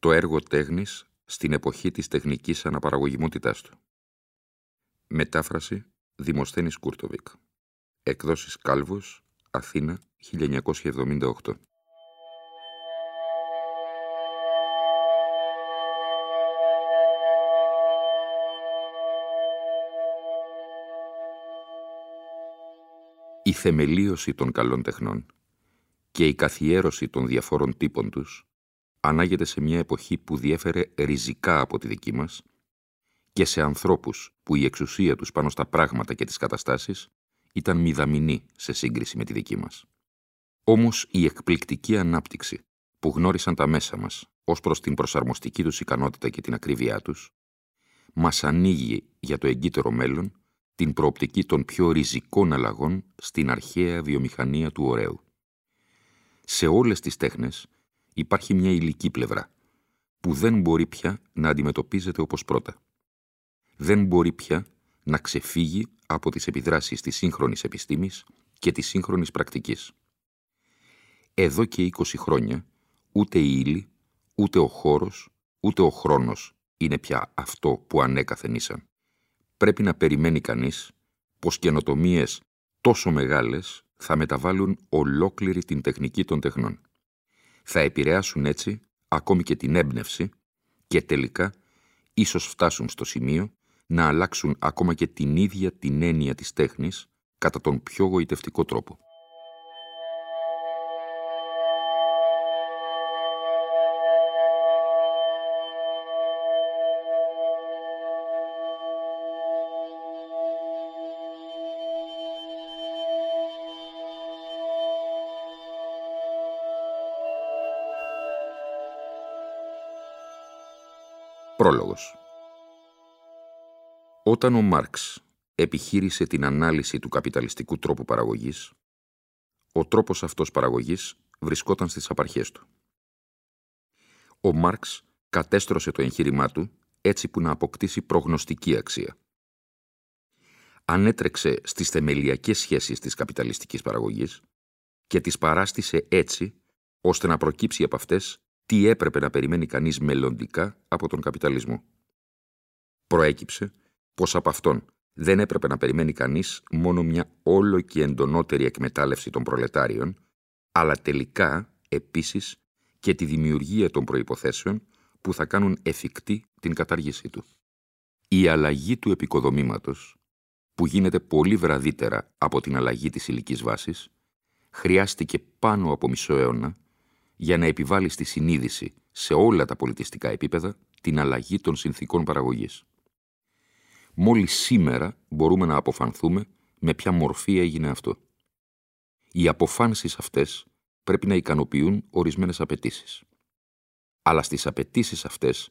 το έργο τέχνης στην εποχή της τεχνικής αναπαραγωγιμότητάς του. Μετάφραση Δημοσθένης Κούρτοβικ. Εκδόσεις Κάλβος, Αθήνα, 1978. Η θεμελίωση των καλών τεχνών και η καθιέρωση των διαφόρων τύπων τους ανάγεται σε μια εποχή που διέφερε ριζικά από τη δική μας και σε ανθρώπους που η εξουσία τους πάνω στα πράγματα και τις καταστάσεις ήταν μηδαμινή σε σύγκριση με τη δική μας. Όμως η εκπληκτική ανάπτυξη που γνώρισαν τα μέσα μας ως προς την προσαρμοστική τους ικανότητα και την ακρίβειά τους, μας ανοίγει για το εγκύτερο μέλλον την προοπτική των πιο ριζικών αλλαγών στην αρχαία βιομηχανία του ωραίου. Σε όλες τις τέχνες υπάρχει μια υλική πλευρά, που δεν μπορεί πια να αντιμετωπίζεται όπως πρώτα. Δεν μπορεί πια να ξεφύγει από τις επιδράσεις της σύγχρονης επιστήμης και της σύγχρονης πρακτικής. Εδώ και 20 χρόνια, ούτε η ύλη, ούτε ο χώρος, ούτε ο χρόνος είναι πια αυτό που ανέκαθεν ήσαν. Πρέπει να περιμένει κανείς πως καινοτομίες τόσο μεγάλες θα μεταβάλουν ολόκληρη την τεχνική των τεχνών θα επηρεάσουν έτσι ακόμη και την έμπνευση και τελικά ίσως φτάσουν στο σημείο να αλλάξουν ακόμα και την ίδια την έννοια της τέχνης κατά τον πιο γοητευτικό τρόπο. Πρόλογος Όταν ο Μάρξ επιχείρησε την ανάλυση του καπιταλιστικού τρόπου παραγωγής, ο τρόπος αυτός παραγωγής βρισκόταν στις απαρχές του. Ο Μάρξ κατέστρωσε το εγχείρημά του έτσι που να αποκτήσει προγνωστική αξία. Ανέτρεξε στις θεμελιακές σχέσεις της καπιταλιστικής παραγωγής και τις παράστησε έτσι ώστε να προκύψει από αυτές τι έπρεπε να περιμένει κανείς μελλοντικά από τον καπιταλισμό. Προέκυψε πως από αυτόν δεν έπρεπε να περιμένει κανείς μόνο μια όλο και εντονότερη εκμετάλλευση των προλετάριων, αλλά τελικά, επίσης, και τη δημιουργία των προϋποθέσεων που θα κάνουν εφικτή την κατάργησή του. Η αλλαγή του επικοδομήματος, που γίνεται πολύ βραδύτερα από την αλλαγή της υλική βάσης, χρειάστηκε πάνω από μισό αιώνα για να επιβάλλεις στη συνείδηση σε όλα τα πολιτιστικά επίπεδα την αλλαγή των συνθήκων παραγωγής. Μόλις σήμερα μπορούμε να αποφανθούμε με ποια μορφή έγινε αυτό. Οι αποφάνσεις αυτές πρέπει να ικανοποιούν ορισμένες απαιτήσεις. Αλλά στις απαιτήσεις αυτές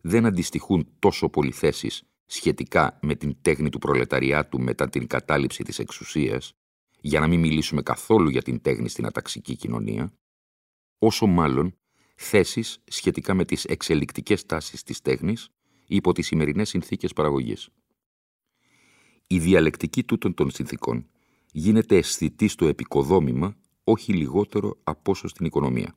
δεν αντιστοιχούν τόσο πολλοί θέσεις σχετικά με την τέχνη του προλεταριάτου μετά την κατάληψη της εξουσίας, για να μην μιλήσουμε καθόλου για την τέχνη στην αταξική κοινωνία, όσο μάλλον θέσεις σχετικά με τις εξελικτικές τάσεις της τέχνης υπό τις σημερινές συνθήκες παραγωγής. Η διαλεκτική τούτων των συνθήκων γίνεται αισθητή στο επικοδόμημα όχι λιγότερο από όσο στην οικονομία.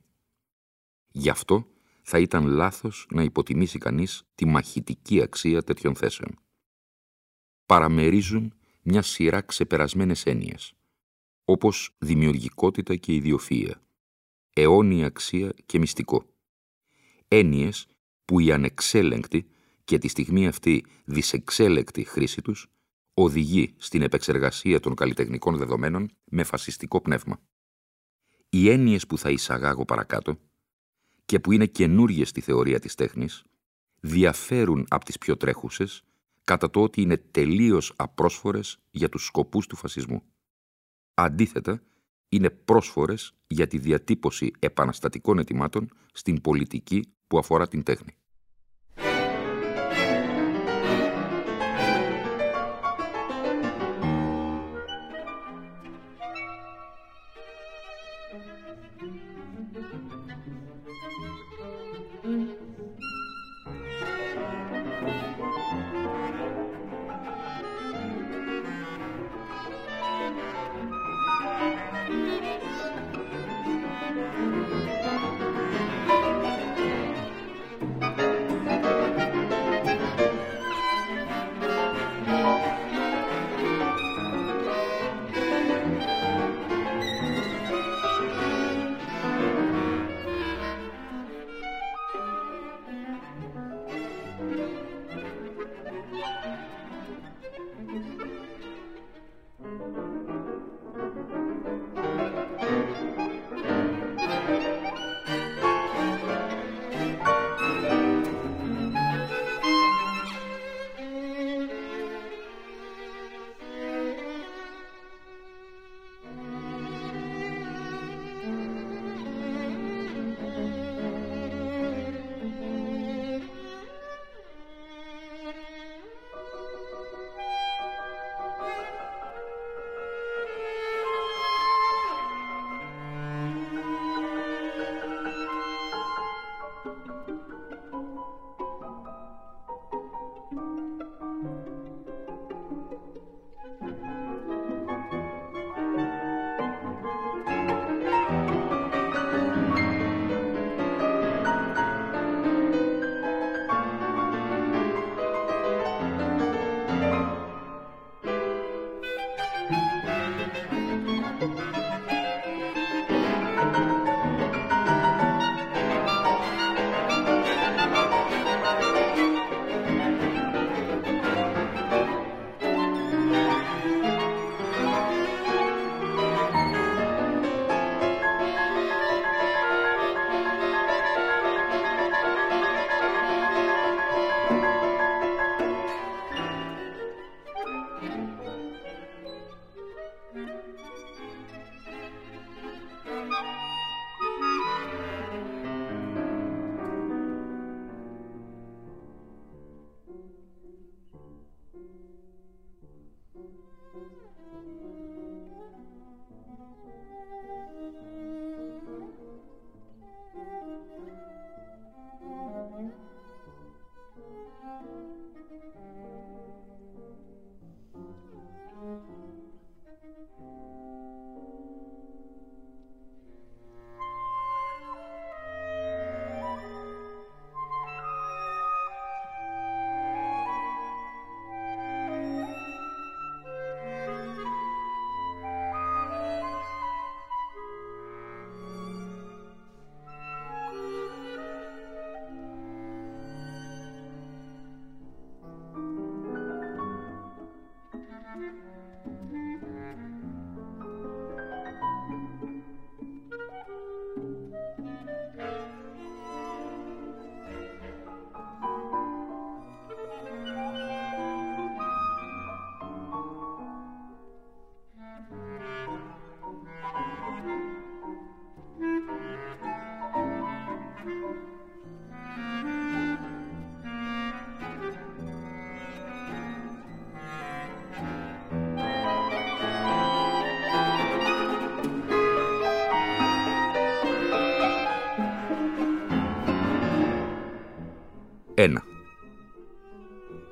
Γι' αυτό θα ήταν λάθος να υποτιμήσει κανείς τη μαχητική αξία τέτοιων θέσεων. Παραμερίζουν μια σειρά ξεπερασμένες έννοιες, όπως δημιουργικότητα και ιδιοφυΐα, αιώνια αξία και μυστικό. Έννοιες που η ανεξέλεγκτη και τη στιγμή αυτή δυσεξέλεκτη χρήση τους οδηγεί στην επεξεργασία των καλλιτεχνικών δεδομένων με φασιστικό πνεύμα. Οι έννοιες που θα εισαγάγω παρακάτω και που είναι καινούριες στη θεωρία της τέχνης, διαφέρουν από τις πιο τρέχουσες κατά το ότι είναι τελείως απρόσφορες για τους σκοπούς του φασισμού. Αντίθετα, είναι πρόσφορες για τη διατύπωση επαναστατικών ετοιμάτων στην πολιτική που αφορά την τέχνη.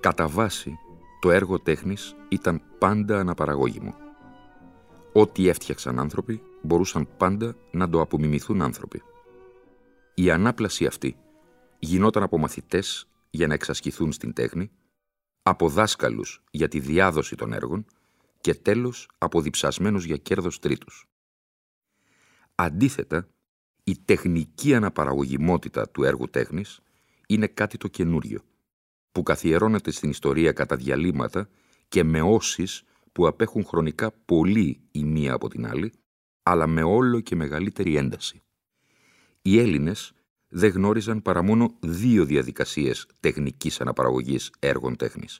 Κατά βάση, το έργο τέχνης ήταν πάντα αναπαραγώγημο. Ό,τι έφτιαξαν άνθρωποι μπορούσαν πάντα να το απομιμηθούν άνθρωποι. Η ανάπλαση αυτή γινόταν από μαθητές για να εξασκηθούν στην τέχνη, από δάσκαλους για τη διάδοση των έργων και τέλος από διψασμένους για κέρδος τρίτους. Αντίθετα, η τεχνική αναπαραγωγημότητα του έργου τέχνης είναι κάτι το καινούριο, που καθιερώνεται στην ιστορία κατά διαλύματα και με όσεις που απέχουν χρονικά πολύ η μία από την άλλη, αλλά με όλο και μεγαλύτερη ένταση. Οι Έλληνες δεν γνώριζαν παρά μόνο δύο διαδικασίες τεχνικής αναπαραγωγής έργων τέχνης,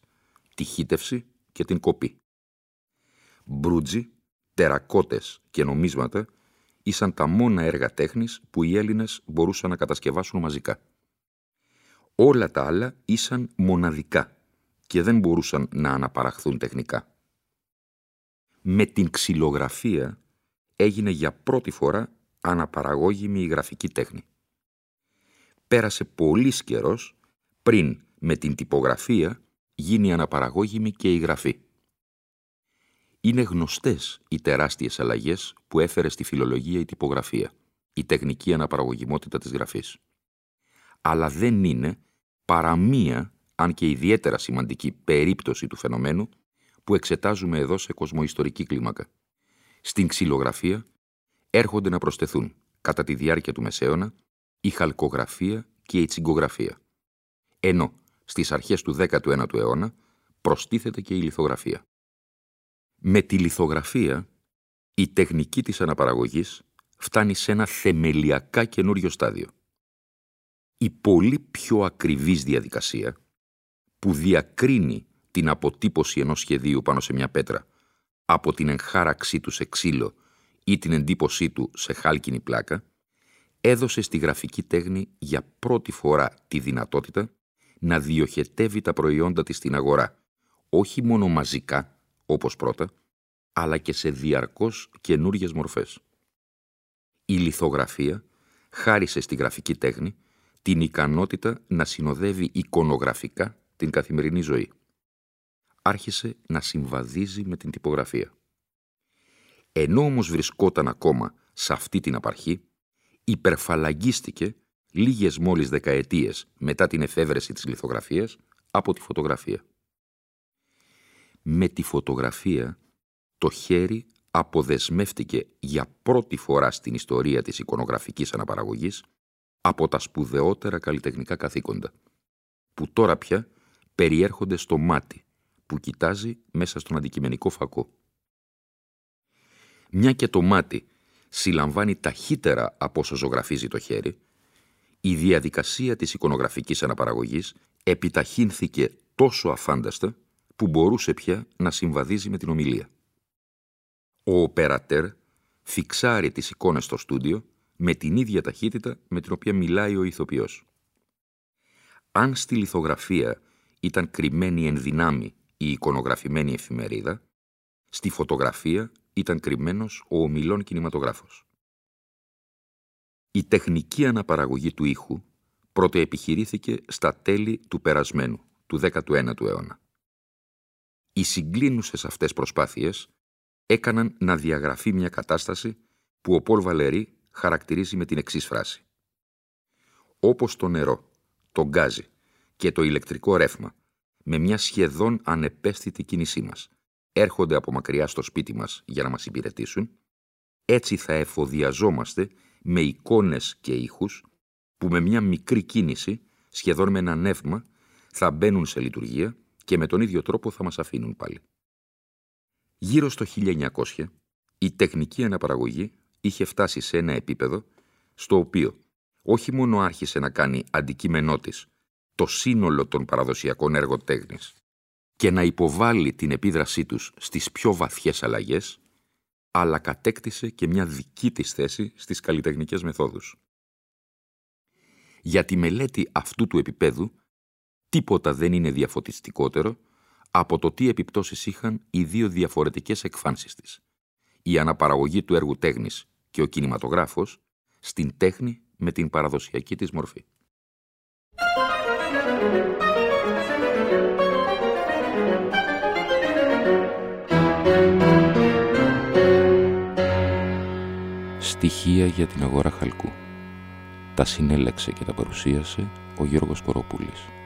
τη χύτευση και την κοπή. Μπρούτζι, τερακότες και νομίσματα ήσαν τα μόνα έργα τέχνης που οι Έλληνες μπορούσαν να κατασκευάσουν μαζικά. Όλα τα άλλα ήσαν μοναδικά και δεν μπορούσαν να αναπαραχθούν τεχνικά. Με την ξυλογραφία έγινε για πρώτη φορά αναπαραγώγημη η γραφική τέχνη. Πέρασε πολύς καιρός πριν με την τυπογραφία γίνει αναπαραγώγημη και η γραφή. Είναι γνωστές οι τεράστιες αλλαγές που έφερε στη φιλολογία η τυπογραφία, η τεχνική αναπαραγωγημότητα της γραφής. Αλλά δεν είναι παρά μία, αν και ιδιαίτερα σημαντική περίπτωση του φαινομένου, που εξετάζουμε εδώ σε κοσμοϊστορική κλίμακα. Στην ξυλογραφία έρχονται να προσθεθούν, κατά τη διάρκεια του Μεσαίωνα, η χαλκογραφία και η τσιγκογραφία. Ενώ στις αρχές του 19ου αιώνα προστίθεται και η λιθογραφία. Με τη λιθογραφία, η τεχνική της αναπαραγωγής φτάνει σε ένα θεμελιακά καινούριο στάδιο. Η πολύ πιο ακριβής διαδικασία που διακρίνει την αποτύπωση ενός σχεδίου πάνω σε μια πέτρα από την εγχάραξή του σε ξύλο ή την εντύπωσή του σε χάλκινη πλάκα, έδωσε στη γραφική τέχνη για πρώτη φορά τη δυνατότητα να διοχετεύει τα προϊόντα της στην αγορά, όχι μόνο μαζικά, όπως πρώτα, αλλά και σε διαρκώς καινούριες μορφές. Η λιθογραφία χάρισε στη γραφική τέχνη την ικανότητα να συνοδεύει εικονογραφικά την καθημερινή ζωή. Άρχισε να συμβαδίζει με την τυπογραφία. Ενώ όμως βρισκόταν ακόμα σε αυτή την απαρχή, υπερφαλαγγίστηκε λίγες μόλις δεκαετίες μετά την εφεύρεση της λιθογραφίας από τη φωτογραφία. Με τη φωτογραφία το χέρι αποδεσμεύτηκε για πρώτη φορά στην ιστορία της εικονογραφικής αναπαραγωγής από τα σπουδαιότερα καλλιτεχνικά καθήκοντα, που τώρα πια περιέρχονται στο μάτι που κοιτάζει μέσα στον αντικειμενικό φακό. Μια και το μάτι συλλαμβάνει ταχύτερα από όσο ζωγραφίζει το χέρι, η διαδικασία της εικονογραφικής αναπαραγωγής επιταχύνθηκε τόσο αφάνταστα που μπορούσε πια να συμβαδίζει με την ομιλία. Ο οπερατέρ φιξάρει τις εικόνες στο στούντιο με την ίδια ταχύτητα με την οποία μιλάει ο ηθοποιός. Αν στη λιθογραφία ήταν κρυμμένη εν δυνάμει η εικονογραφημένη εφημερίδα, στη φωτογραφία ήταν κρυμμένος ο ομιλών κινηματογράφος. Η τεχνική αναπαραγωγή του ήχου πρώτο επιχειρήθηκε στα τέλη του περασμένου, του 19ου αιώνα. Οι συγκλίνουσες αυτές προσπάθειες έκαναν να διαγραφεί μια κατάσταση που ο Πολ Βαλερή χαρακτηρίζει με την εξής φράση. Όπως το νερό, το γκάζι και το ηλεκτρικό ρεύμα, με μια σχεδόν ανεπαίσθητη κίνησή μας, έρχονται από μακριά στο σπίτι μας για να μας υπηρετήσουν, έτσι θα εφοδιαζόμαστε με εικόνες και ήχους που με μια μικρή κίνηση, σχεδόν με ένα νεύμα, θα μπαίνουν σε λειτουργία και με τον ίδιο τρόπο θα μας αφήνουν πάλι. Γύρω στο 1900, η τεχνική αναπαραγωγή είχε φτάσει σε ένα επίπεδο στο οποίο όχι μόνο άρχισε να κάνει αντικείμενό της το σύνολο των παραδοσιακών έργων τέχνης και να υποβάλει την επίδρασή τους στις πιο βαθιές αλλαγές, αλλά κατέκτησε και μια δική της θέση στις καλλιτεχνικές μεθόδους. Για τη μελέτη αυτού του επίπεδου, τίποτα δεν είναι διαφωτιστικότερο από το τι επιπτώσεις είχαν οι δύο διαφορετικές εκφάνσεις της. Η αναπαραγωγή του έργου τέχνης και ο κινηματογράφος στην τέχνη με την παραδοσιακή της μορφή. Στοιχεία για την αγορά χαλκού. Τα συνέλεξε και τα παρουσίασε ο Γιώργος Κοροπούλης.